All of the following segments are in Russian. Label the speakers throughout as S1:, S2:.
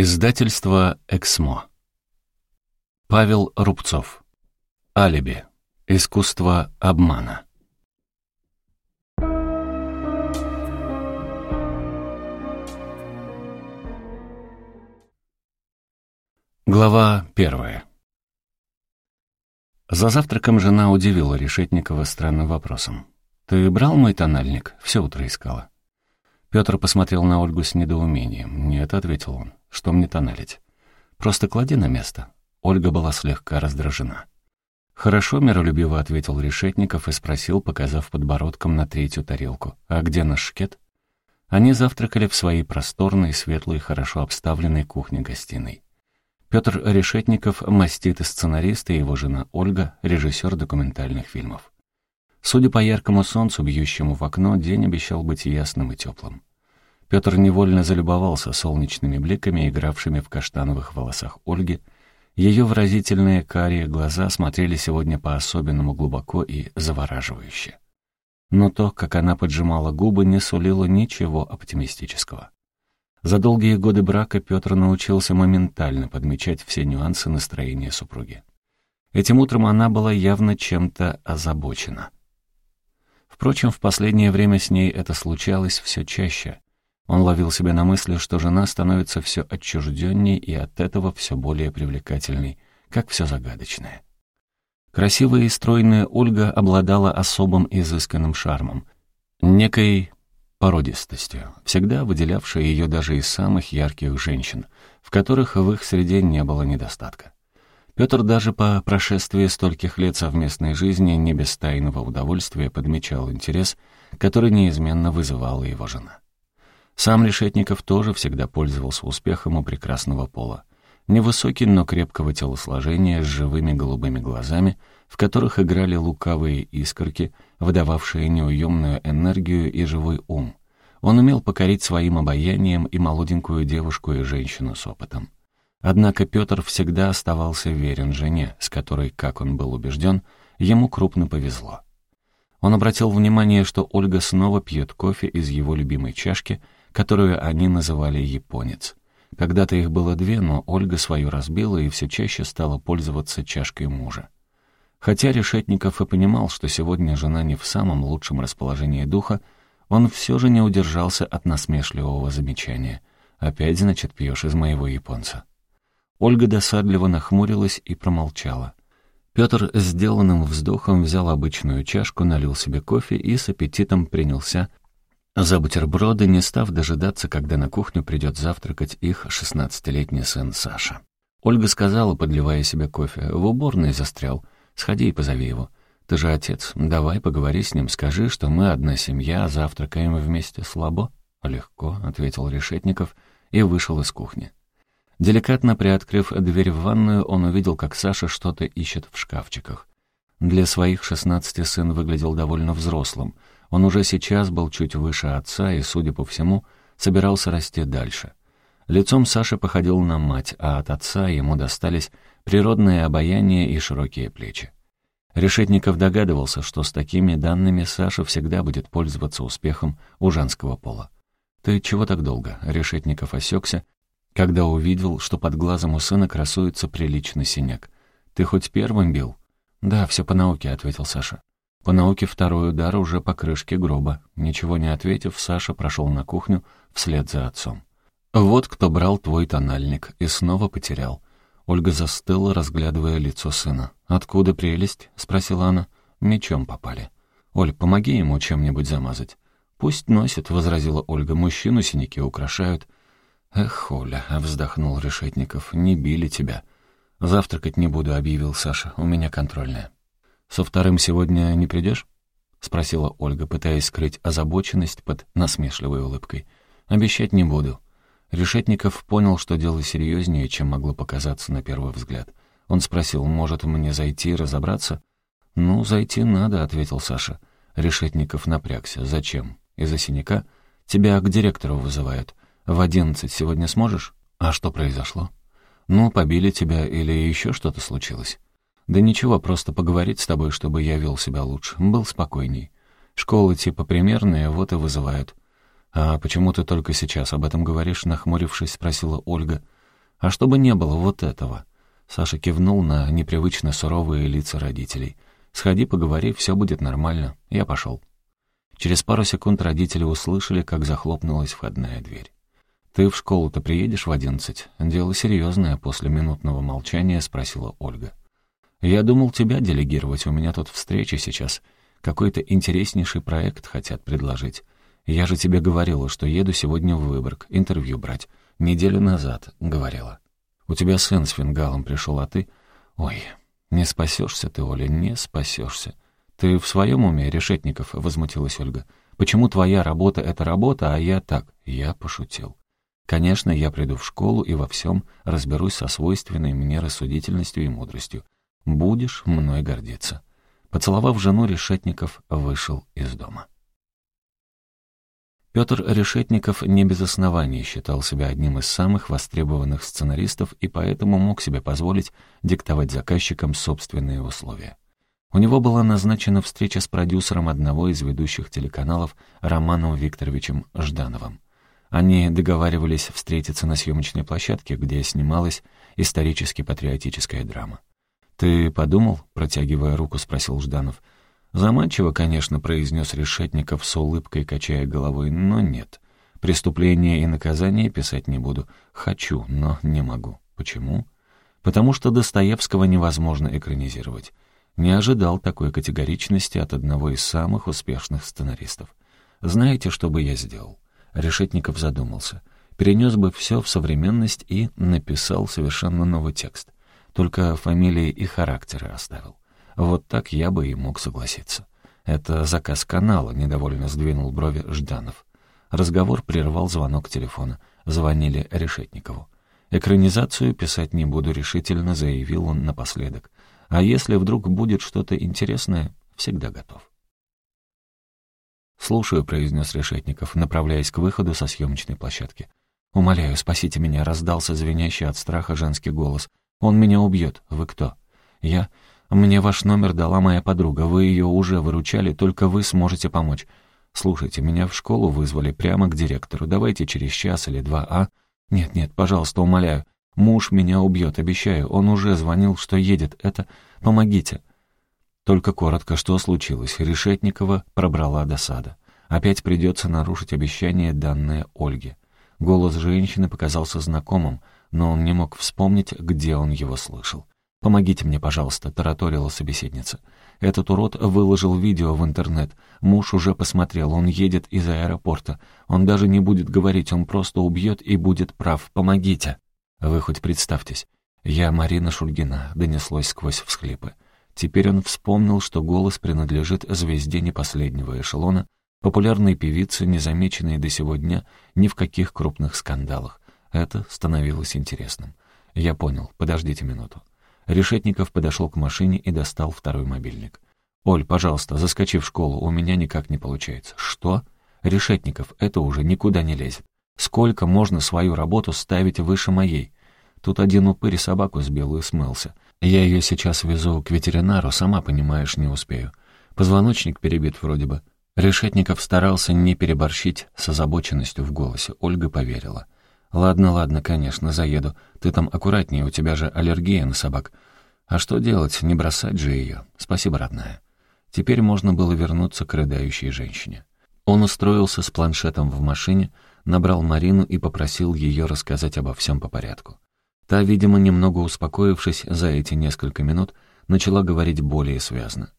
S1: Издательство «Эксмо». Павел Рубцов. Алиби. Искусство обмана. Глава первая. За завтраком жена удивила Решетникова странным вопросом. «Ты брал мой тональник? Все утро искала». Петр посмотрел на Ольгу с недоумением. «Нет», — ответил он, — «что мне тоналить? Просто клади на место». Ольга была слегка раздражена. «Хорошо», — миролюбиво ответил Решетников и спросил, показав подбородком на третью тарелку. «А где наш шкет?» Они завтракали в своей просторной, светлой, хорошо обставленной кухне-гостиной. Петр Решетников — мастит и сценарист, и его жена Ольга — режиссер документальных фильмов. Судя по яркому солнцу, бьющему в окно, день обещал быть ясным и теплым. Петр невольно залюбовался солнечными бликами, игравшими в каштановых волосах Ольги. Ее выразительные карие глаза смотрели сегодня по-особенному глубоко и завораживающе. Но то, как она поджимала губы, не сулило ничего оптимистического. За долгие годы брака Петр научился моментально подмечать все нюансы настроения супруги. Этим утром она была явно чем-то озабочена — Впрочем, в последнее время с ней это случалось все чаще. Он ловил себя на мысли, что жена становится все отчужденней и от этого все более привлекательной, как все загадочное. Красивая и стройная Ольга обладала особым изысканным шармом, некой породистостью, всегда выделявшей ее даже из самых ярких женщин, в которых в их среде не было недостатка. Петр даже по прошествии стольких лет совместной жизни не без тайного удовольствия подмечал интерес, который неизменно вызывала его жена. Сам Решетников тоже всегда пользовался успехом у прекрасного пола. Невысокий, но крепкого телосложения, с живыми голубыми глазами, в которых играли лукавые искорки, выдававшие неуемную энергию и живой ум. Он умел покорить своим обаянием и молоденькую девушку, и женщину с опытом. Однако Петр всегда оставался верен жене, с которой, как он был убежден, ему крупно повезло. Он обратил внимание, что Ольга снова пьет кофе из его любимой чашки, которую они называли «японец». Когда-то их было две, но Ольга свою разбила и все чаще стала пользоваться чашкой мужа. Хотя Решетников и понимал, что сегодня жена не в самом лучшем расположении духа, он все же не удержался от насмешливого замечания. «Опять, значит, пьешь из моего японца». Ольга досадливо нахмурилась и промолчала. Петр сделанным вздохом взял обычную чашку, налил себе кофе и с аппетитом принялся за бутерброды, не став дожидаться, когда на кухню придет завтракать их шестнадцатилетний сын Саша. Ольга сказала, подливая себе кофе, «В уборной застрял. Сходи и позови его. Ты же отец. Давай поговори с ним, скажи, что мы одна семья, завтракаем вместе. Слабо?» «Легко», — ответил Решетников и вышел из кухни. Деликатно приоткрыв дверь в ванную, он увидел, как Саша что-то ищет в шкафчиках. Для своих шестнадцати сын выглядел довольно взрослым. Он уже сейчас был чуть выше отца и, судя по всему, собирался расти дальше. Лицом Саша походил на мать, а от отца ему достались природное обаяние и широкие плечи. Решетников догадывался, что с такими данными Саша всегда будет пользоваться успехом у женского пола. «Ты чего так долго?» — Решетников осекся, когда увидел, что под глазом у сына красуется приличный синяк. «Ты хоть первым бил?» «Да, все по науке», — ответил Саша. По науке второй удар уже по крышке гроба. Ничего не ответив, Саша прошел на кухню вслед за отцом. «Вот кто брал твой тональник и снова потерял». Ольга застыла, разглядывая лицо сына. «Откуда прелесть?» — спросила она. «Мечом попали». «Оль, помоги ему чем-нибудь замазать». «Пусть носит», — возразила Ольга. «Мужчину синяки украшают». «Эх, Оля», — вздохнул Решетников, — «не били тебя». «Завтракать не буду», — объявил Саша, — «у меня контрольная». «Со вторым сегодня не придешь?» — спросила Ольга, пытаясь скрыть озабоченность под насмешливой улыбкой. «Обещать не буду». Решетников понял, что дело серьезнее, чем могло показаться на первый взгляд. Он спросил, может, мне зайти и разобраться? «Ну, зайти надо», — ответил Саша. Решетников напрягся. «Зачем? Из-за синяка? Тебя к директору вызывают. В одиннадцать сегодня сможешь? А что произошло? Ну, побили тебя или еще что-то случилось? Да ничего, просто поговорить с тобой, чтобы я вел себя лучше, был спокойней. Школы типа примерные, вот и вызывают. А почему ты только сейчас об этом говоришь, нахмурившись, спросила Ольга. А чтобы не было вот этого. Саша кивнул на непривычно суровые лица родителей. «Сходи, поговори, все будет нормально». Я пошел. Через пару секунд родители услышали, как захлопнулась входная дверь. «Ты в школу-то приедешь в одиннадцать?» «Дело серьезное», — после минутного молчания спросила Ольга. «Я думал тебя делегировать, у меня тут встреча сейчас. Какой-то интереснейший проект хотят предложить. Я же тебе говорила, что еду сегодня в Выборг, интервью брать. Неделю назад, говорила. У тебя сын с фингалом пришел, а ты... Ой, не спасешься ты, Оля, не спасешься. Ты в своем уме, Решетников, возмутилась Ольга. Почему твоя работа — это работа, а я так? Я пошутил. Конечно, я приду в школу и во всем разберусь со свойственной мне рассудительностью и мудростью. Будешь мной гордиться. Поцеловав жену, Решетников вышел из дома. Петр Решетников не без оснований считал себя одним из самых востребованных сценаристов и поэтому мог себе позволить диктовать заказчикам собственные условия. У него была назначена встреча с продюсером одного из ведущих телеканалов Романом Викторовичем Ждановым. Они договаривались встретиться на съемочной площадке, где снималась исторически-патриотическая драма. «Ты подумал?» — протягивая руку, спросил Жданов — Заманчиво, конечно, произнес Решетников с улыбкой, качая головой, но нет. Преступление и наказание писать не буду. Хочу, но не могу. Почему? Потому что Достоевского невозможно экранизировать. Не ожидал такой категоричности от одного из самых успешных сценаристов. Знаете, что бы я сделал? Решетников задумался. Перенес бы все в современность и написал совершенно новый текст. Только фамилии и характеры оставил. Вот так я бы и мог согласиться. Это заказ канала, недовольно сдвинул брови Жданов. Разговор прервал звонок телефона. Звонили Решетникову. «Экранизацию писать не буду решительно», — заявил он напоследок. «А если вдруг будет что-то интересное, всегда готов». «Слушаю», — произнес Решетников, направляясь к выходу со съемочной площадки. «Умоляю, спасите меня», — раздался звенящий от страха женский голос. «Он меня убьет. Вы кто?» «Я... Мне ваш номер дала моя подруга. Вы ее уже выручали, только вы сможете помочь. Слушайте, меня в школу вызвали прямо к директору. Давайте через час или два, а? Нет-нет, пожалуйста, умоляю. Муж меня убьет, обещаю. Он уже звонил, что едет. Это... Помогите. Только коротко, что случилось. Решетникова пробрала досада. Опять придется нарушить обещание, данное Ольге. Голос женщины показался знакомым, но он не мог вспомнить, где он его слышал. «Помогите мне, пожалуйста», — тараторила собеседница. «Этот урод выложил видео в интернет. Муж уже посмотрел, он едет из аэропорта. Он даже не будет говорить, он просто убьет и будет прав. Помогите!» «Вы хоть представьтесь. Я Марина Шульгина», — донеслось сквозь всхлипы. Теперь он вспомнил, что голос принадлежит звезде не последнего эшелона, популярной певице, незамеченной до сего дня ни в каких крупных скандалах. Это становилось интересным. «Я понял. Подождите минуту». Решетников подошел к машине и достал второй мобильник. «Оль, пожалуйста, заскочи в школу, у меня никак не получается». «Что?» «Решетников, это уже никуда не лезет. Сколько можно свою работу ставить выше моей?» Тут один упырь собаку сбил и смылся. Я ее сейчас везу к ветеринару, сама понимаешь, не успею. Позвоночник перебит вроде бы. Решетников старался не переборщить с озабоченностью в голосе. Ольга поверила. «Ладно, ладно, конечно, заеду. Ты там аккуратнее, у тебя же аллергия на собак. А что делать, не бросать же ее. Спасибо, родная». Теперь можно было вернуться к рыдающей женщине. Он устроился с планшетом в машине, набрал Марину и попросил ее рассказать обо всем по порядку. Та, видимо, немного успокоившись за эти несколько минут, начала говорить более связно.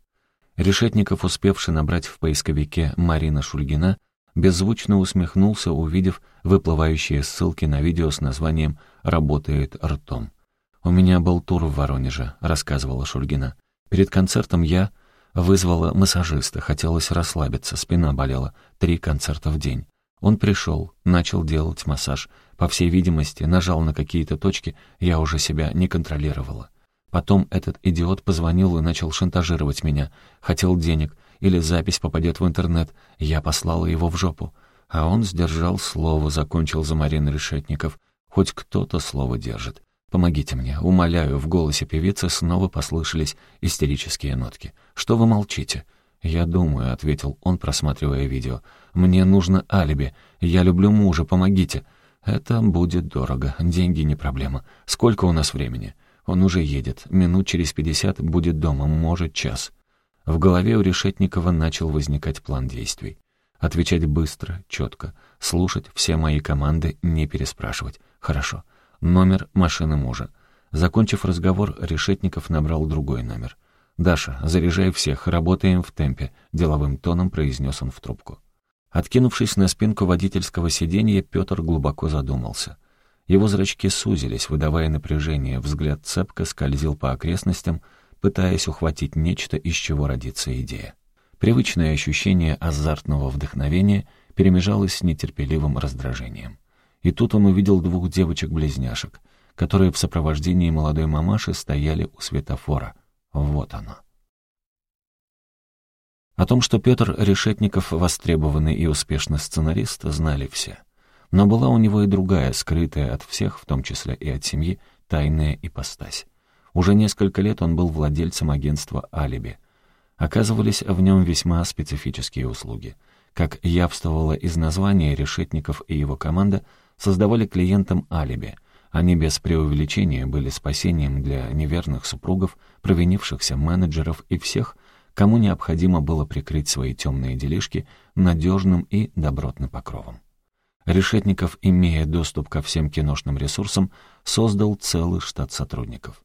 S1: Решетников, успевший набрать в поисковике «Марина Шульгина», беззвучно усмехнулся, увидев выплывающие ссылки на видео с названием «Работает ртом». «У меня был тур в Воронеже», — рассказывала Шульгина. «Перед концертом я вызвала массажиста, хотелось расслабиться, спина болела, три концерта в день. Он пришел, начал делать массаж. По всей видимости, нажал на какие-то точки, я уже себя не контролировала. Потом этот идиот позвонил и начал шантажировать меня. Хотел денег, или запись попадет в интернет. Я послала его в жопу. А он сдержал слово, закончил за Марин Решетников. Хоть кто-то слово держит. Помогите мне, умоляю, в голосе певицы снова послышались истерические нотки. Что вы молчите? «Я думаю», — ответил он, просматривая видео. «Мне нужно алиби. Я люблю мужа, помогите». «Это будет дорого. Деньги не проблема. Сколько у нас времени?» «Он уже едет. Минут через пятьдесят будет дома, может, час». В голове у Решетникова начал возникать план действий. Отвечать быстро, четко. Слушать все мои команды, не переспрашивать. Хорошо. Номер машины мужа. Закончив разговор, Решетников набрал другой номер. «Даша, заряжай всех, работаем в темпе», — деловым тоном произнес он в трубку. Откинувшись на спинку водительского сиденья, Петр глубоко задумался. Его зрачки сузились, выдавая напряжение, взгляд цепко скользил по окрестностям, пытаясь ухватить нечто, из чего родится идея. Привычное ощущение азартного вдохновения перемежалось с нетерпеливым раздражением. И тут он увидел двух девочек-близняшек, которые в сопровождении молодой мамаши стояли у светофора. Вот оно. О том, что Петр Решетников востребованный и успешный сценарист, знали все. Но была у него и другая, скрытая от всех, в том числе и от семьи, тайная ипостась. Уже несколько лет он был владельцем агентства «Алиби». Оказывались в нем весьма специфические услуги. Как явствовало из названия, Решетников и его команда создавали клиентам «Алиби». Они без преувеличения были спасением для неверных супругов, провинившихся менеджеров и всех, кому необходимо было прикрыть свои темные делишки надежным и добротным покровом. Решетников, имея доступ ко всем киношным ресурсам, создал целый штат сотрудников.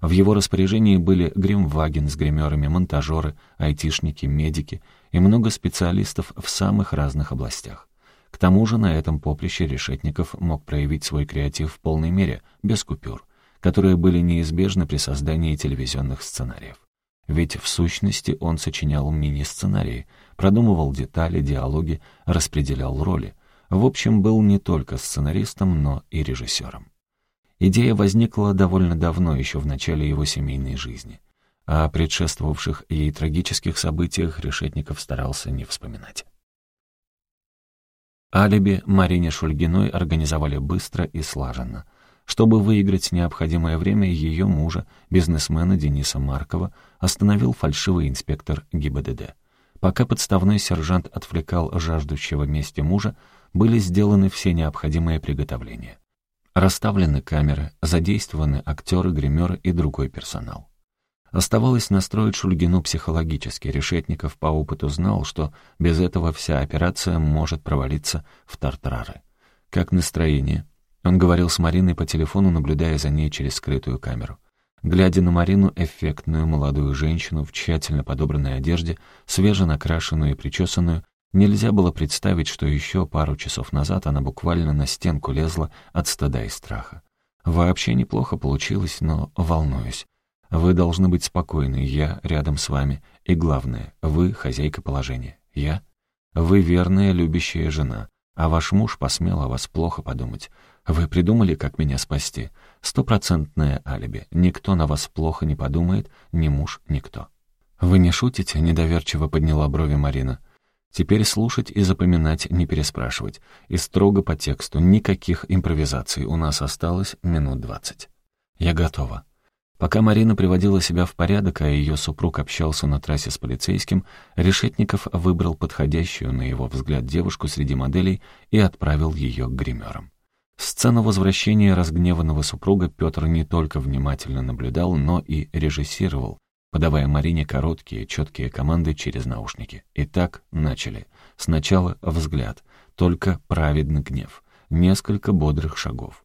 S1: В его распоряжении были гримваген с гримерами, монтажеры, айтишники, медики и много специалистов в самых разных областях. К тому же на этом поприще Решетников мог проявить свой креатив в полной мере, без купюр, которые были неизбежны при создании телевизионных сценариев. Ведь в сущности он сочинял мини-сценарии, продумывал детали, диалоги, распределял роли. В общем, был не только сценаристом, но и режиссером. Идея возникла довольно давно, еще в начале его семейной жизни. О предшествовавших ей трагических событиях Решетников старался не вспоминать. Алиби Марине Шульгиной организовали быстро и слаженно. Чтобы выиграть необходимое время, ее мужа, бизнесмена Дениса Маркова, остановил фальшивый инспектор ГИБДД. Пока подставной сержант отвлекал жаждущего мести мужа, были сделаны все необходимые приготовления. Расставлены камеры, задействованы актеры, гримеры и другой персонал. Оставалось настроить Шульгину психологически. Решетников по опыту знал, что без этого вся операция может провалиться в тартарары. «Как настроение?» Он говорил с Мариной по телефону, наблюдая за ней через скрытую камеру. Глядя на Марину, эффектную молодую женщину в тщательно подобранной одежде, свеженакрашенную и причесанную, нельзя было представить, что еще пару часов назад она буквально на стенку лезла от стыда и страха. Вообще неплохо получилось, но волнуюсь. Вы должны быть спокойны, я рядом с вами. И главное, вы хозяйка положения. Я? Вы верная, любящая жена. А ваш муж посмел о вас плохо подумать. Вы придумали, как меня спасти? Стопроцентное алиби. Никто на вас плохо не подумает, ни муж, никто. Вы не шутите? Недоверчиво подняла брови Марина. Теперь слушать и запоминать, не переспрашивать. И строго по тексту, никаких импровизаций. У нас осталось минут двадцать. Я готова. Пока Марина приводила себя в порядок, а ее супруг общался на трассе с полицейским, Решетников выбрал подходящую, на его взгляд, девушку среди моделей и отправил ее к гримерам. Сцену возвращения разгневанного супруга Петр не только внимательно наблюдал, но и режиссировал, подавая Марине короткие, четкие команды через наушники. Итак, начали. Сначала взгляд, только праведный гнев, несколько бодрых шагов.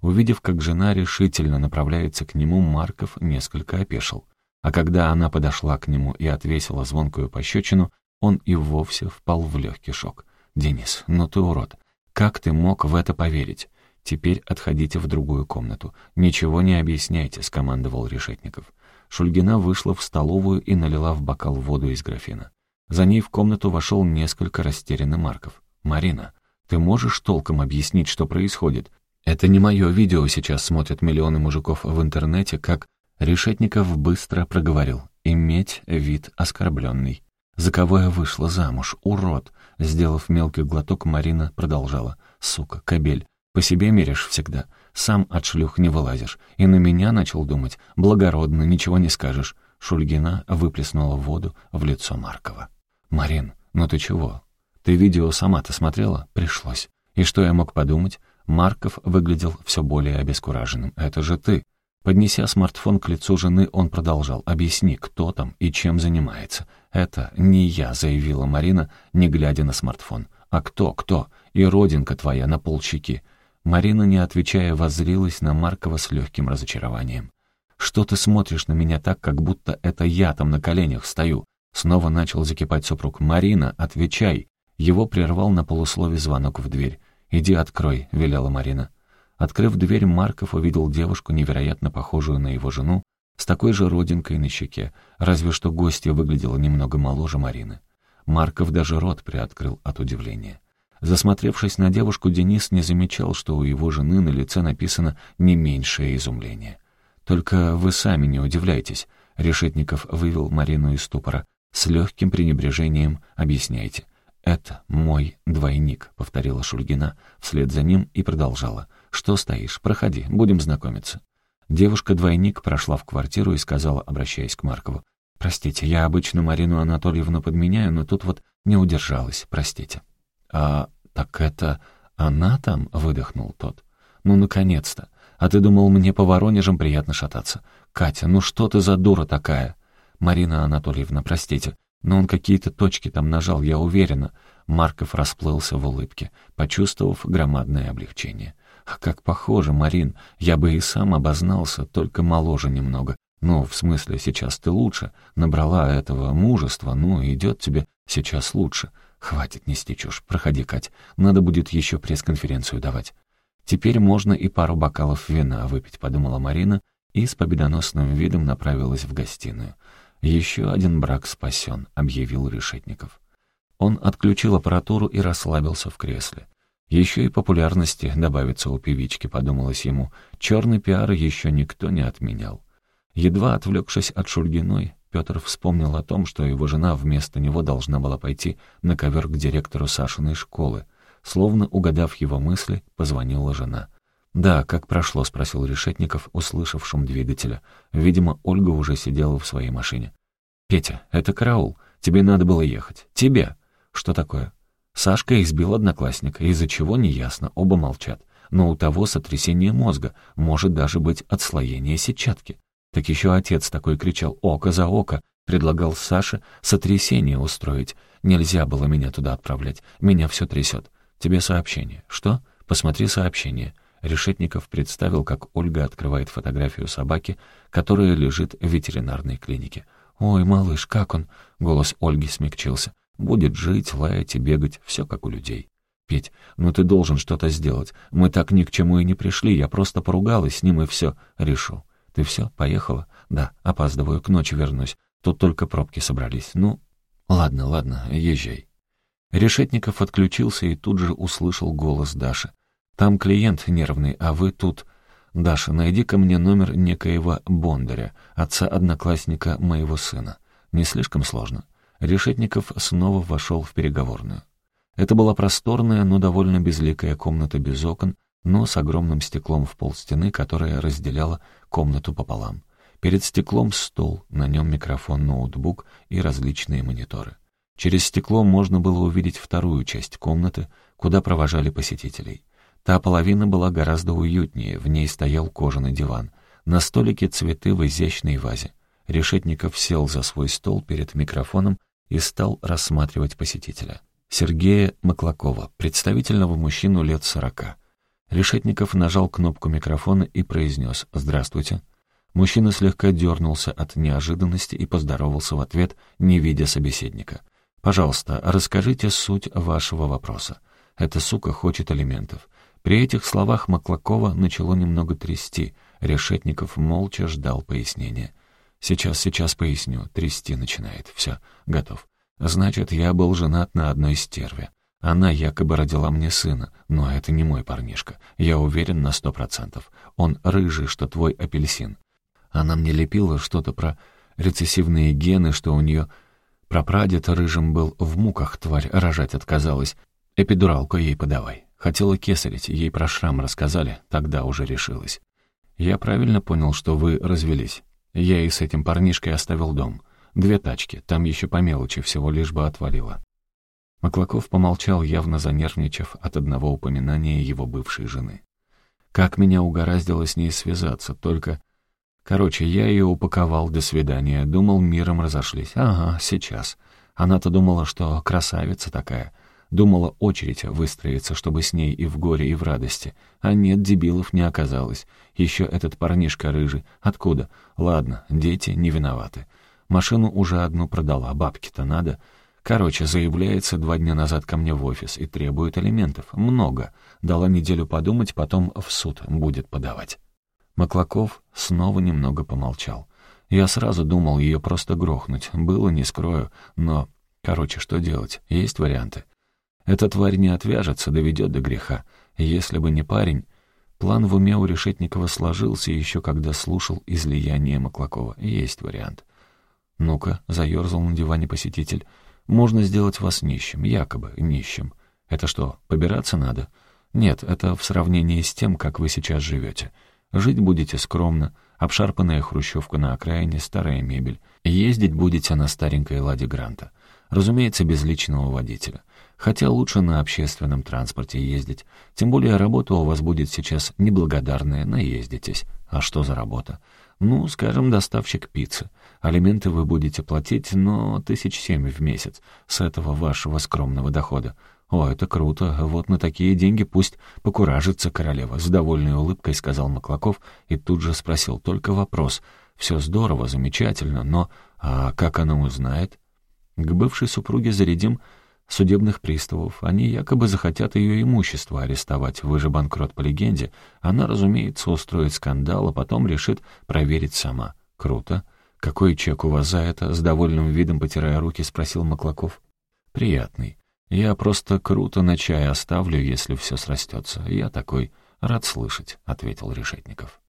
S1: Увидев, как жена решительно направляется к нему, Марков несколько опешил. А когда она подошла к нему и отвесила звонкую пощечину, он и вовсе впал в легкий шок. «Денис, ну ты урод! Как ты мог в это поверить? Теперь отходите в другую комнату. Ничего не объясняйте», — скомандовал Решетников. Шульгина вышла в столовую и налила в бокал воду из графина. За ней в комнату вошел несколько растерянный Марков. «Марина, ты можешь толком объяснить, что происходит? Это не мое видео сейчас смотрят миллионы мужиков в интернете, как Решетников быстро проговорил. Иметь вид оскорбленный. За кого я вышла замуж? Урод! Сделав мелкий глоток, Марина продолжала. Сука, кобель, по себе меришь всегда. Сам от шлюх не вылазишь. И на меня начал думать. Благородно, ничего не скажешь. Шульгина выплеснула воду в лицо Маркова. «Марин, ну ты чего? Ты видео сама-то смотрела? Пришлось. И что я мог подумать? Марков выглядел все более обескураженным. «Это же ты!» Поднеся смартфон к лицу жены, он продолжал. «Объясни, кто там и чем занимается?» «Это не я», — заявила Марина, не глядя на смартфон. «А кто, кто? И родинка твоя на полщеки». Марина, не отвечая, воззрилась на Маркова с легким разочарованием. «Что ты смотришь на меня так, как будто это я там на коленях стою?» Снова начал закипать супруг. «Марина, отвечай!» Его прервал на полуслове звонок в дверь. «Иди открой», — велела Марина. Открыв дверь, Марков увидел девушку, невероятно похожую на его жену, с такой же родинкой на щеке, разве что гостья выглядела немного моложе Марины. Марков даже рот приоткрыл от удивления. Засмотревшись на девушку, Денис не замечал, что у его жены на лице написано не меньшее изумление. «Только вы сами не удивляйтесь», — Решетников вывел Марину из ступора. «С легким пренебрежением объясняйте. «Это мой двойник», — повторила Шульгина вслед за ним и продолжала. «Что стоишь? Проходи, будем знакомиться». Девушка-двойник прошла в квартиру и сказала, обращаясь к Маркову. «Простите, я обычно Марину Анатольевну подменяю, но тут вот не удержалась, простите». «А так это она там?» — выдохнул тот. «Ну, наконец-то! А ты думал, мне по Воронежам приятно шататься? Катя, ну что ты за дура такая?» «Марина Анатольевна, простите, но он какие-то точки там нажал, я уверена». Марков расплылся в улыбке, почувствовав громадное облегчение. «А как похоже, Марин, я бы и сам обознался, только моложе немного. Ну, в смысле, сейчас ты лучше. Набрала этого мужества, ну, идет тебе сейчас лучше. Хватит нести чушь, проходи, Кать. Надо будет еще пресс-конференцию давать». «Теперь можно и пару бокалов вина выпить», — подумала Марина, и с победоносным видом направилась в гостиную. «Еще один брак спасен», — объявил Решетников. Он отключил аппаратуру и расслабился в кресле. Еще и популярности добавится у певички, подумалось ему. Черный пиар еще никто не отменял. Едва отвлекшись от Шульгиной, Петр вспомнил о том, что его жена вместо него должна была пойти на ковер к директору Сашиной школы. Словно угадав его мысли, позвонила жена. «Да, как прошло?» — спросил Решетников, услышав шум двигателя. Видимо, Ольга уже сидела в своей машине. «Петя, это караул. Тебе надо было ехать. Тебе!» «Что такое?» Сашка избил одноклассника, из-за чего неясно, оба молчат. Но у того сотрясение мозга, может даже быть отслоение сетчатки. Так еще отец такой кричал «Око за око!» Предлагал Саше сотрясение устроить. Нельзя было меня туда отправлять. Меня все трясет. Тебе сообщение. Что? Посмотри сообщение. Решетников представил, как Ольга открывает фотографию собаки, которая лежит в ветеринарной клинике. «Ой, малыш, как он?» — голос Ольги смягчился. «Будет жить, лаять и бегать, все как у людей». «Петь, ну ты должен что-то сделать. Мы так ни к чему и не пришли, я просто поругалась с ним и все. Решу. Ты все, поехала?» «Да, опаздываю, к ночи вернусь. Тут только пробки собрались. Ну, ладно, ладно, езжай». Решетников отключился и тут же услышал голос Даши. Там клиент нервный, а вы тут... Даша, найди-ка мне номер некоего Бондаря, отца-одноклассника моего сына. Не слишком сложно. Решетников снова вошел в переговорную. Это была просторная, но довольно безликая комната без окон, но с огромным стеклом в полстены, которая разделяла комнату пополам. Перед стеклом стол, на нем микрофон, ноутбук и различные мониторы. Через стекло можно было увидеть вторую часть комнаты, куда провожали посетителей. Та половина была гораздо уютнее, в ней стоял кожаный диван. На столике цветы в изящной вазе. Решетников сел за свой стол перед микрофоном и стал рассматривать посетителя. Сергея Маклакова, представительного мужчину лет сорока. Решетников нажал кнопку микрофона и произнес «Здравствуйте». Мужчина слегка дернулся от неожиданности и поздоровался в ответ, не видя собеседника. «Пожалуйста, расскажите суть вашего вопроса. Эта сука хочет алиментов. При этих словах Маклакова начало немного трясти. Решетников молча ждал пояснения. «Сейчас, сейчас поясню. Трясти начинает. Все, готов. Значит, я был женат на одной стерве. Она якобы родила мне сына, но это не мой парнишка. Я уверен на сто процентов. Он рыжий, что твой апельсин. Она мне лепила что-то про рецессивные гены, что у нее прапрадед рыжим был в муках, тварь, рожать отказалась. Эпидуралку ей подавай. Хотела кесарить, ей про шрам рассказали, тогда уже решилась. Я правильно понял, что вы развелись. Я и с этим парнишкой оставил дом. Две тачки, там еще по мелочи, всего лишь бы отвалило. Маклаков помолчал, явно занервничав от одного упоминания его бывшей жены. «Как меня угораздило с ней связаться, только...» Короче, я ее упаковал, до свидания, думал, миром разошлись. Ага, сейчас. Она-то думала, что красавица такая. Думала, очередь выстроится, чтобы с ней и в горе, и в радости. А нет, дебилов не оказалось. Еще этот парнишка рыжий. Откуда? Ладно, дети не виноваты. Машину уже одну продала, бабки-то надо. Короче, заявляется два дня назад ко мне в офис и требует алиментов. Много. Дала неделю подумать, потом в суд будет подавать. Маклаков снова немного помолчал. Я сразу думал ее просто грохнуть. Было, не скрою, но... Короче, что делать? Есть варианты. Эта тварь не отвяжется, доведет до греха. Если бы не парень... План в уме у Решетникова сложился еще когда слушал излияние Маклакова. Есть вариант. «Ну-ка», — заерзал на диване посетитель, — можно сделать вас нищим, якобы нищим. Это что, побираться надо? Нет, это в сравнении с тем, как вы сейчас живете. Жить будете скромно, обшарпанная хрущевка на окраине, старая мебель. Ездить будете на старенькой «Ладе Гранта». Разумеется, без личного водителя. Хотя лучше на общественном транспорте ездить. Тем более работа у вас будет сейчас неблагодарная, наездитесь. А что за работа? Ну, скажем, доставщик пиццы. Алименты вы будете платить, но тысяч семь в месяц с этого вашего скромного дохода. «О, это круто. Вот на такие деньги пусть покуражится королева», — с довольной улыбкой сказал Маклаков и тут же спросил. «Только вопрос. Все здорово, замечательно, но... А как она узнает?» «К бывшей супруге зарядим судебных приставов. Они якобы захотят ее имущество арестовать. Вы же банкрот по легенде. Она, разумеется, устроит скандал, а потом решит проверить сама. Круто. «Какой чек у вас за это?» — с довольным видом, потирая руки, спросил Маклаков. «Приятный. Я просто круто на чай оставлю, если все срастется. Я такой рад слышать», — ответил Решетников.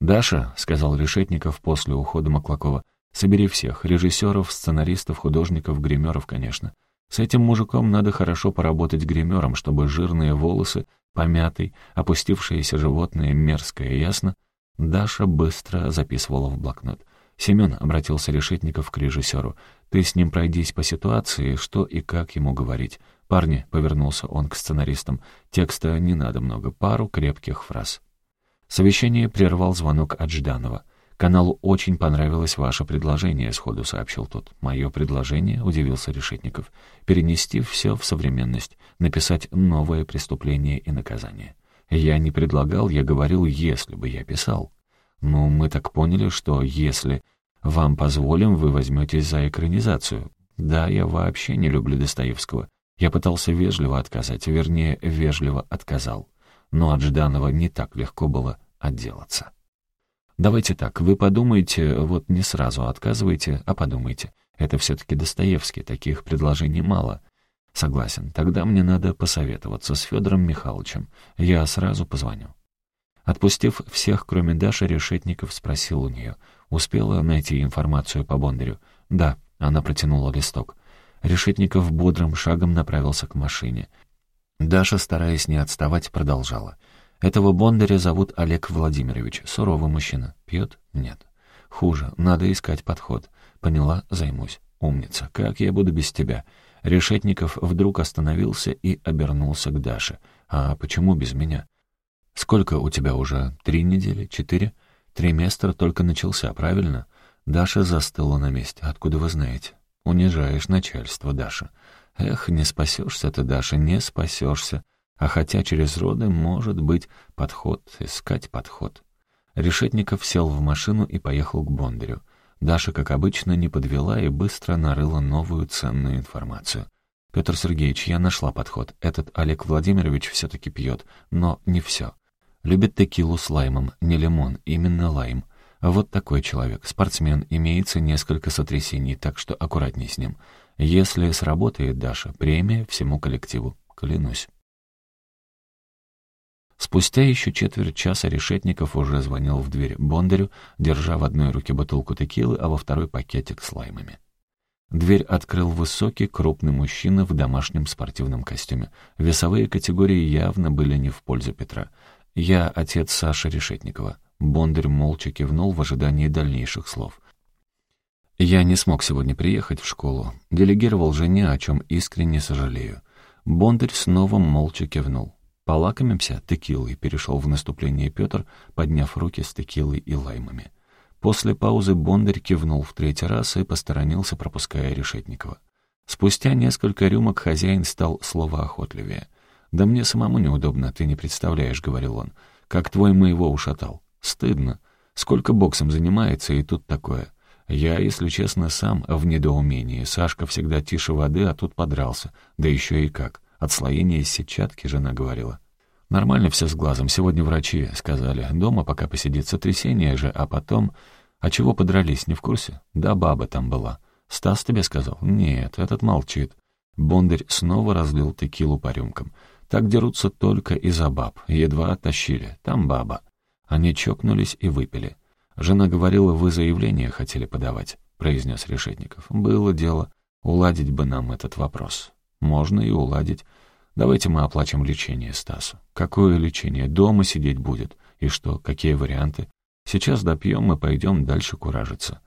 S1: «Даша», — сказал Решетников после ухода Маклакова, — «собери всех, режиссеров, сценаристов, художников, гримеров, конечно. С этим мужиком надо хорошо поработать гримером, чтобы жирные волосы, помятый, опустившееся животное, мерзкое, ясно? Даша быстро записывала в блокнот. «Семен», — обратился Решетников к режиссеру, — «ты с ним пройдись по ситуации, что и как ему говорить». «Парни», — повернулся он к сценаристам, — «текста не надо много, пару крепких фраз». Совещание прервал звонок от Жданова. «Каналу очень понравилось ваше предложение», — сходу сообщил тот. «Мое предложение?» — удивился Решетников. «Перенести все в современность, написать новое преступление и наказание». Я не предлагал, я говорил, если бы я писал. Ну, мы так поняли, что если вам позволим, вы возьметесь за экранизацию. Да, я вообще не люблю Достоевского. Я пытался вежливо отказать, вернее, вежливо отказал. Но от Жданова не так легко было отделаться. Давайте так, вы подумайте, вот не сразу отказывайте, а подумайте. Это все-таки Достоевский, таких предложений мало. Согласен, тогда мне надо посоветоваться с Федором Михайловичем. Я сразу позвоню. Отпустив всех, кроме Даши, Решетников спросил у нее. Успела найти информацию по Бондарю? Да, она протянула листок. Решетников бодрым шагом направился к машине. Даша, стараясь не отставать, продолжала. Этого Бондаря зовут Олег Владимирович. Суровый мужчина. Пьет? Нет. Хуже. Надо искать подход. Поняла? Займусь. Умница. Как я буду без тебя? Решетников вдруг остановился и обернулся к Даше. «А почему без меня?» «Сколько у тебя уже? Три недели? Четыре?» «Триместр только начался, правильно?» Даша застыла на месте. «Откуда вы знаете?» «Унижаешь начальство, Даша». «Эх, не спасешься ты, Даша, не спасешься. А хотя через роды, может быть, подход, искать подход». Решетников сел в машину и поехал к Бондарю. Даша, как обычно, не подвела и быстро нарыла новую ценную информацию. «Петр Сергеевич, я нашла подход. Этот Олег Владимирович все-таки пьет, но не все. Любит текилу с лаймом, не лимон, именно лайм. Вот такой человек, спортсмен, имеется несколько сотрясений, так что аккуратней с ним. Если сработает, Даша, премия всему коллективу, клянусь». Спустя еще четверть часа Решетников уже звонил в дверь Бондарю, держа в одной руке бутылку текилы, а во второй пакетик с лаймами. Дверь открыл высокий, крупный мужчина в домашнем спортивном костюме. Весовые категории явно были не в пользу Петра. «Я отец Саши Решетникова». Бондарь молча кивнул в ожидании дальнейших слов. Я не смог сегодня приехать в школу. Делегировал жене, о чем искренне сожалею. Бондарь снова молча кивнул. «Полакомимся текилой», — перешел в наступление Петр, подняв руки с текилой и лаймами. После паузы Бондарь кивнул в третий раз и посторонился, пропуская Решетникова. Спустя несколько рюмок хозяин стал словоохотливее. «Да мне самому неудобно, ты не представляешь», — говорил он. «Как твой моего ушатал. Стыдно. Сколько боксом занимается, и тут такое. Я, если честно, сам в недоумении. Сашка всегда тише воды, а тут подрался. Да еще и как. Отслоение сетчатки, жена говорила. Нормально все с глазом. Сегодня врачи сказали. Дома пока посидит сотрясение же, а потом... А чего подрались, не в курсе? Да, баба там была. Стас тебе сказал? Нет, этот молчит. Бондарь снова разлил текилу по рюмкам. Так дерутся только из-за баб. Едва оттащили. Там баба. Они чокнулись и выпили. Жена говорила, вы заявление хотели подавать, произнес Решетников. Было дело. Уладить бы нам этот вопрос. Можно и уладить. Давайте мы оплатим лечение Стасу. Какое лечение? Дома сидеть будет. И что, какие варианты? Сейчас допьем и пойдем дальше куражиться.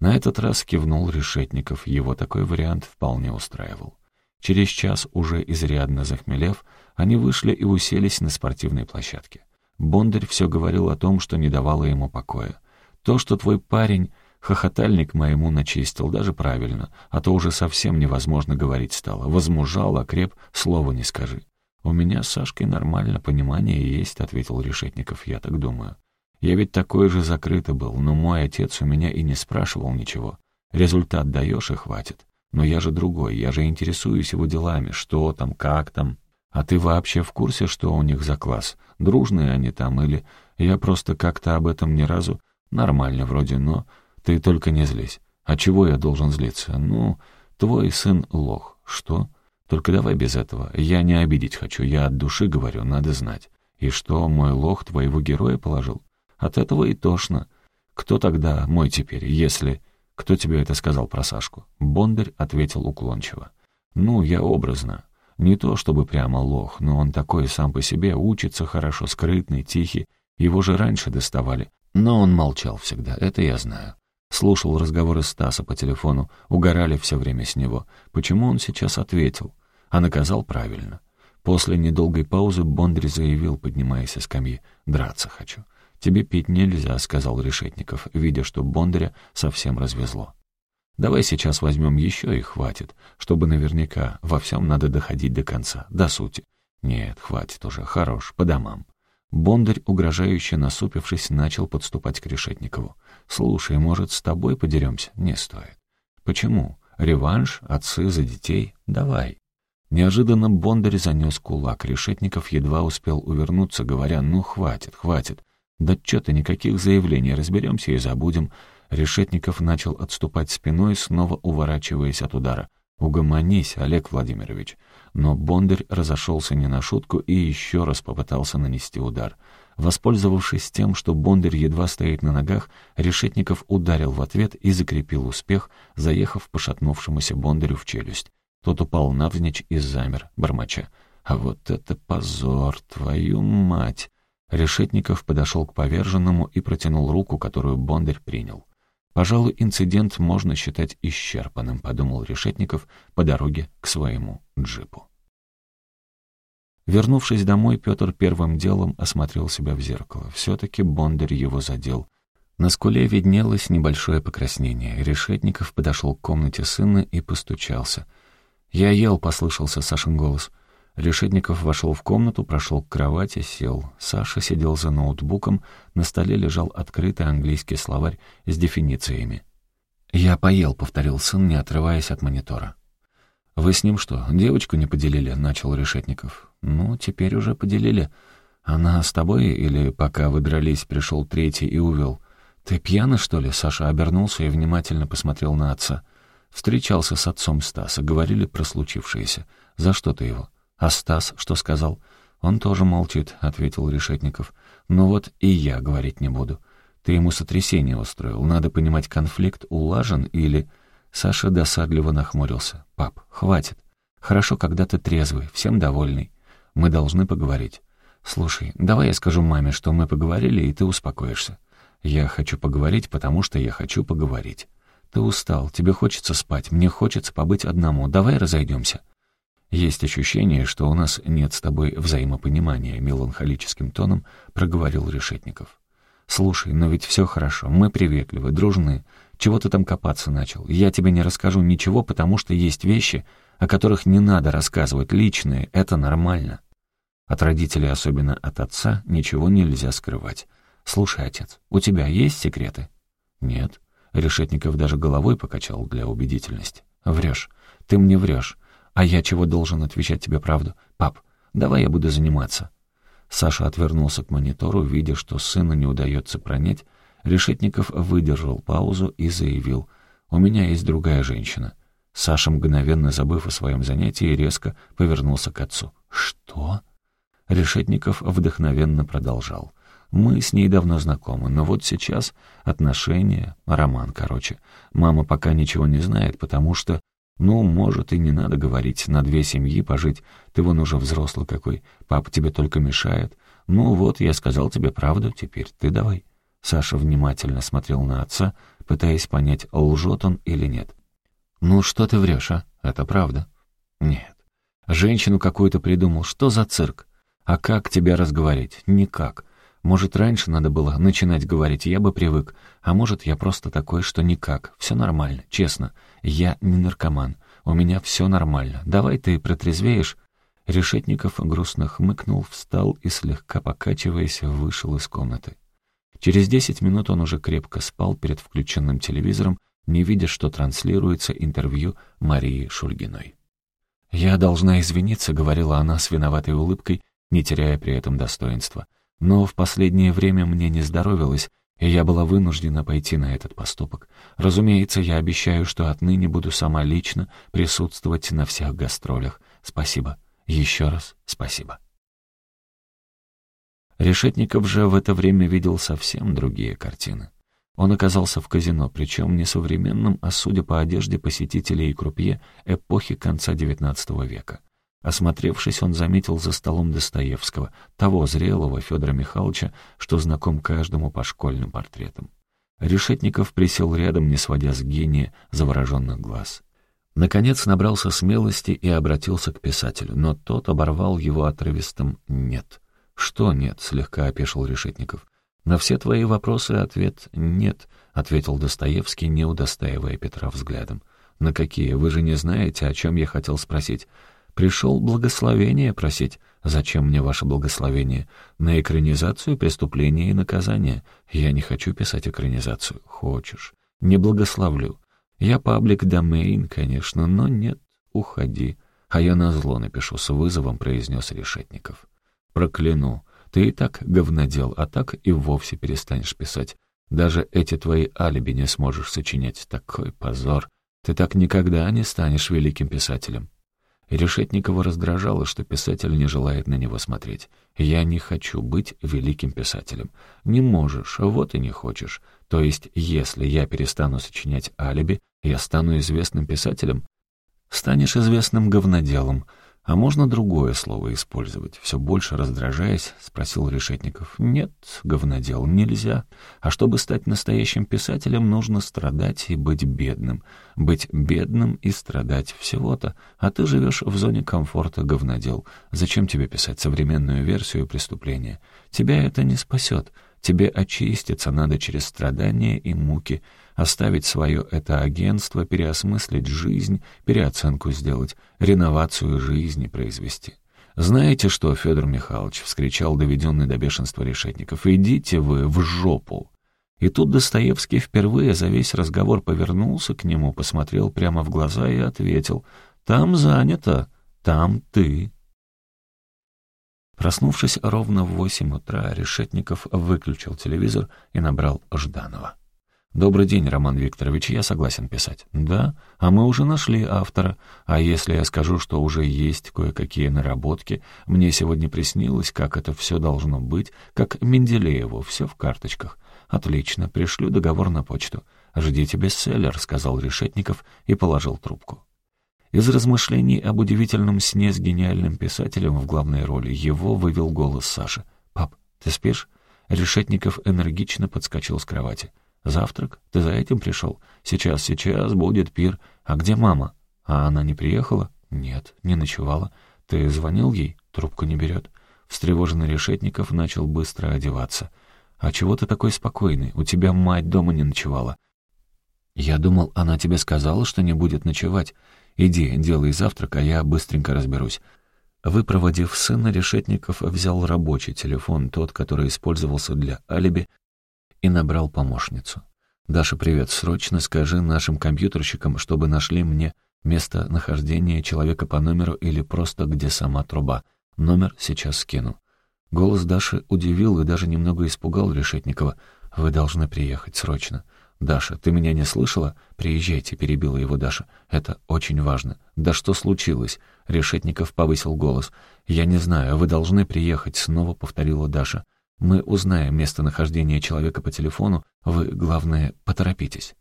S1: На этот раз кивнул Решетников, его такой вариант вполне устраивал. Через час, уже изрядно захмелев, они вышли и уселись на спортивной площадке. Бондарь все говорил о том, что не давало ему покоя. То, что твой парень хохотальник моему начистил, даже правильно, а то уже совсем невозможно говорить стало. Возмужал, окреп, слова не скажи. «У меня с Сашкой нормально, понимание есть», — ответил Решетников, я так думаю. «Я ведь такой же закрытый был, но мой отец у меня и не спрашивал ничего. Результат даешь и хватит. Но я же другой, я же интересуюсь его делами, что там, как там. А ты вообще в курсе, что у них за класс? Дружные они там или... Я просто как-то об этом ни разу... Нормально вроде, но... Ты только не злись. А чего я должен злиться? Ну, твой сын лох. Что? Только давай без этого. Я не обидеть хочу, я от души говорю, надо знать. И что, мой лох твоего героя положил? От этого и тошно. Кто тогда мой теперь, если... Кто тебе это сказал про Сашку? Бондарь ответил уклончиво. Ну, я образно. Не то чтобы прямо лох, но он такой сам по себе, учится хорошо, скрытный, тихий. Его же раньше доставали. Но он молчал всегда, это я знаю. Слушал разговоры Стаса по телефону, угорали все время с него. Почему он сейчас ответил? А наказал правильно. После недолгой паузы Бондарь заявил, поднимаясь из скамьи, «Драться хочу». «Тебе пить нельзя», — сказал Решетников, видя, что Бондаря совсем развезло. «Давай сейчас возьмем еще и хватит, чтобы наверняка во всем надо доходить до конца, до сути». «Нет, хватит уже, хорош, по домам». Бондарь, угрожающе насупившись, начал подступать к Решетникову. «Слушай, может, с тобой подеремся?» «Не стоит». «Почему? Реванш? Отцы за детей? Давай». Неожиданно Бондарь занес кулак. Решетников едва успел увернуться, говоря «ну хватит, хватит». «Да чё-то никаких заявлений, разберемся и забудем». Решетников начал отступать спиной, снова уворачиваясь от удара. «Угомонись, Олег Владимирович». Но Бондарь разошелся не на шутку и еще раз попытался нанести удар. Воспользовавшись тем, что Бондарь едва стоит на ногах, Решетников ударил в ответ и закрепил успех, заехав пошатнувшемуся Бондарю в челюсть. Тот упал навзничь и замер, бормоча. «А вот это позор, твою мать!» Решетников подошел к поверженному и протянул руку, которую Бондарь принял. «Пожалуй, инцидент можно считать исчерпанным», — подумал Решетников по дороге к своему джипу. Вернувшись домой, Петр первым делом осмотрел себя в зеркало. Все-таки Бондарь его задел. На скуле виднелось небольшое покраснение. Решетников подошел к комнате сына и постучался. «Я ел», — послышался Сашин голос. Решетников вошел в комнату, прошел к кровати, сел. Саша сидел за ноутбуком, на столе лежал открытый английский словарь с дефинициями. «Я поел», — повторил сын, не отрываясь от монитора. «Вы с ним что, девочку не поделили?» — начал Решетников. «Ну, теперь уже поделили. Она с тобой или пока вы дрались, пришел третий и увел?» «Ты пьяный, что ли?» — Саша обернулся и внимательно посмотрел на отца. Встречался с отцом Стаса, говорили про случившееся. «За что ты его?» «А Стас что сказал?» «Он тоже молчит», — ответил Решетников. «Ну вот и я говорить не буду. Ты ему сотрясение устроил. Надо понимать, конфликт улажен или...» Саша досадливо нахмурился. «Пап, хватит. Хорошо, когда ты трезвый, всем довольный. Мы должны поговорить. Слушай, давай я скажу маме, что мы поговорили, и ты успокоишься. Я хочу поговорить, потому что я хочу поговорить. Ты устал, тебе хочется спать, мне хочется побыть одному. Давай разойдемся. Есть ощущение, что у нас нет с тобой взаимопонимания, меланхолическим тоном проговорил Решетников. Слушай, но ведь все хорошо, мы приветливы, дружны. Чего ты там копаться начал? Я тебе не расскажу ничего, потому что есть вещи, о которых не надо рассказывать, личные, это нормально. От родителей, особенно от отца, ничего нельзя скрывать. Слушай, отец, у тебя есть секреты? Нет. Решетников даже головой покачал для убедительности. «Врешь. Ты мне врешь. А я чего должен отвечать тебе правду? Пап, давай я буду заниматься». Саша отвернулся к монитору, видя, что сына не удается пронять. Решетников выдержал паузу и заявил, «У меня есть другая женщина». Саша, мгновенно забыв о своем занятии, резко повернулся к отцу. «Что?» Решетников вдохновенно продолжал. Мы с ней давно знакомы, но вот сейчас отношения, роман, короче. Мама пока ничего не знает, потому что, ну, может, и не надо говорить, на две семьи пожить. Ты вон уже взрослый какой, папа тебе только мешает. Ну вот, я сказал тебе правду, теперь ты давай. Саша внимательно смотрел на отца, пытаясь понять, лжет он или нет. «Ну что ты врешь, а? Это правда?» «Нет. Женщину какую-то придумал. Что за цирк? А как тебя разговорить? Никак. Может, раньше надо было начинать говорить, я бы привык. А может, я просто такой, что никак. Все нормально, честно. Я не наркоман. У меня все нормально. Давай ты протрезвеешь». Решетников грустно хмыкнул, встал и, слегка покачиваясь, вышел из комнаты. Через десять минут он уже крепко спал перед включенным телевизором, не видя, что транслируется интервью Марии Шульгиной. «Я должна извиниться», — говорила она с виноватой улыбкой, не теряя при этом достоинства. Но в последнее время мне не здоровилось, и я была вынуждена пойти на этот поступок. Разумеется, я обещаю, что отныне буду сама лично присутствовать на всех гастролях. Спасибо. Еще раз спасибо. Решетников же в это время видел совсем другие картины. Он оказался в казино, причем не современном, а, судя по одежде посетителей и крупье, эпохи конца XIX века. Осмотревшись, он заметил за столом Достоевского, того зрелого Федора Михайловича, что знаком каждому по школьным портретам. Решетников присел рядом, не сводя с гения завороженных глаз. Наконец набрался смелости и обратился к писателю, но тот оборвал его отрывистым «нет». «Что нет?» — слегка опешил Решетников. «На все твои вопросы ответ «нет», — ответил Достоевский, не удостаивая Петра взглядом. «На какие? Вы же не знаете, о чем я хотел спросить. Пришел благословение просить. Зачем мне ваше благословение? На экранизацию преступления и наказания. Я не хочу писать экранизацию. Хочешь. Не благословлю. Я паблик домейн, конечно, но нет, уходи. А я на зло напишу с вызовом, произнес Решетников. Прокляну. Ты и так говнодел, а так и вовсе перестанешь писать. Даже эти твои алиби не сможешь сочинять. Такой позор. Ты так никогда не станешь великим писателем. Решетникова раздражало, что писатель не желает на него смотреть. «Я не хочу быть великим писателем». «Не можешь, вот и не хочешь. То есть, если я перестану сочинять алиби, я стану известным писателем?» «Станешь известным говноделом. «А можно другое слово использовать?» Все больше раздражаясь, спросил Решетников. «Нет, говнодел, нельзя. А чтобы стать настоящим писателем, нужно страдать и быть бедным. Быть бедным и страдать всего-то. А ты живешь в зоне комфорта, говнодел. Зачем тебе писать современную версию преступления? Тебя это не спасет. Тебе очиститься надо через страдания и муки» оставить свое это агентство, переосмыслить жизнь, переоценку сделать, реновацию жизни произвести. «Знаете что, Федор Михайлович?» — вскричал доведенный до бешенства решетников. «Идите вы в жопу!» И тут Достоевский впервые за весь разговор повернулся к нему, посмотрел прямо в глаза и ответил. «Там занято, там ты». Проснувшись ровно в восемь утра, Решетников выключил телевизор и набрал Жданова. «Добрый день, Роман Викторович, я согласен писать». «Да? А мы уже нашли автора. А если я скажу, что уже есть кое-какие наработки, мне сегодня приснилось, как это все должно быть, как Менделееву, все в карточках. Отлично, пришлю договор на почту. Ждите бестселлер», — сказал Решетников и положил трубку. Из размышлений об удивительном сне с гениальным писателем в главной роли его вывел голос Саши. «Пап, ты спишь?» Решетников энергично подскочил с кровати.
S2: «Завтрак? Ты за этим пришел? Сейчас, сейчас будет пир. А где мама? А она не приехала?» «Нет, не ночевала. Ты звонил ей? Трубку не берет». Встревоженный Решетников начал быстро одеваться. «А чего ты такой спокойный? У тебя мать дома не ночевала». «Я думал, она тебе сказала, что не будет ночевать. Иди, делай завтрак, а я быстренько разберусь». Выпроводив сына, Решетников взял рабочий телефон, тот, который использовался для алиби, и набрал помощницу. «Даша, привет. Срочно скажи нашим компьютерщикам, чтобы нашли мне место нахождения человека по номеру или просто где сама труба. Номер сейчас скину». Голос Даши удивил и даже немного испугал Решетникова. «Вы должны приехать срочно». «Даша, ты меня не слышала? Приезжайте», — перебила его Даша. «Это очень важно». «Да что случилось?» — Решетников повысил голос. «Я не знаю, вы должны приехать», — снова повторила Даша. «Мы узнаем местонахождение человека по телефону. Вы, главное, поторопитесь».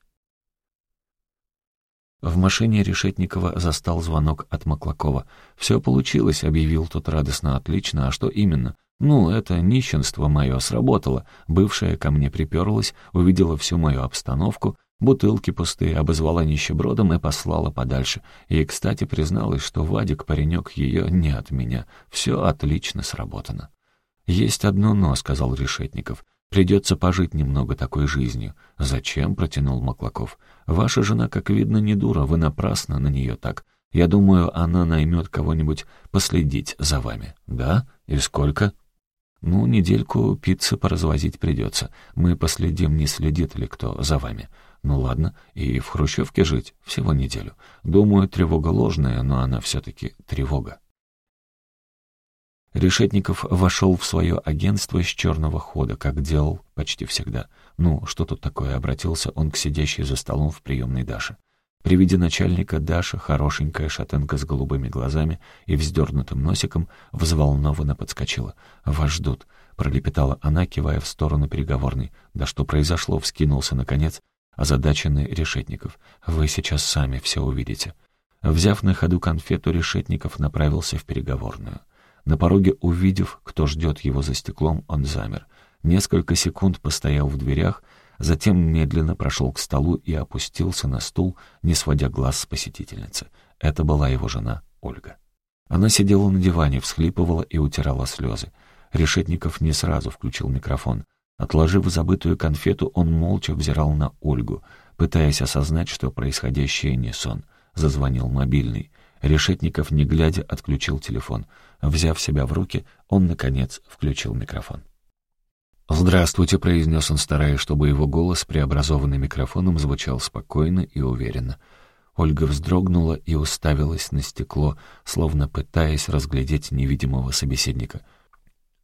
S2: В машине Решетникова застал звонок от Маклакова. «Все получилось», — объявил тот радостно. «Отлично. А что именно?» Ну, это нищенство мое сработало. Бывшая ко мне приперлась, увидела всю мою обстановку, бутылки пустые, обозвала нищебродом и послала подальше. И, кстати, призналась, что Вадик, паренек ее, не от меня. Все отлично сработано. «Есть одно «но», — сказал Решетников. «Придется пожить немного такой жизнью». «Зачем?» — протянул Маклаков. «Ваша жена, как видно, не дура, вы напрасно на нее так. Я думаю, она наймет кого-нибудь последить за вами». «Да? И сколько?» «Ну, недельку пиццы поразвозить придется. Мы последим, не следит ли кто за вами. Ну ладно, и в Хрущевке жить всего неделю. Думаю, тревога ложная, но она все-таки тревога». Решетников вошел в свое агентство с черного хода, как делал почти всегда. «Ну, что тут такое?» — обратился он к сидящей за столом в приемной Даше. При виде начальника Даша, хорошенькая шатенка с голубыми глазами и вздернутым носиком, взволнованно подскочила. «Вас ждут», — пролепетала она, кивая в сторону переговорной. «Да что произошло?» — вскинулся, наконец, озадаченный Решетников. «Вы сейчас сами все увидите». Взяв на ходу конфету, Решетников направился в переговорную. На пороге, увидев, кто ждет его за стеклом, он замер. Несколько секунд постоял в дверях, Затем медленно прошел к столу и опустился на стул, не сводя глаз с посетительницы. Это была его жена Ольга. Она сидела на диване, всхлипывала и утирала слезы. Решетников не сразу включил микрофон. Отложив забытую конфету, он молча взирал на Ольгу, пытаясь осознать, что происходящее не сон. Зазвонил мобильный. Решетников, не глядя, отключил телефон. Взяв себя в руки, он, наконец, включил микрофон. «Здравствуйте», — произнес он, стараясь, чтобы его голос, преобразованный микрофоном, звучал спокойно и уверенно. Ольга вздрогнула и уставилась на стекло, словно пытаясь разглядеть невидимого собеседника.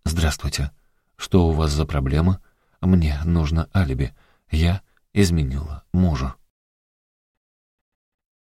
S2: «Здравствуйте. Что у вас за проблема? Мне нужно алиби. Я изменила мужу».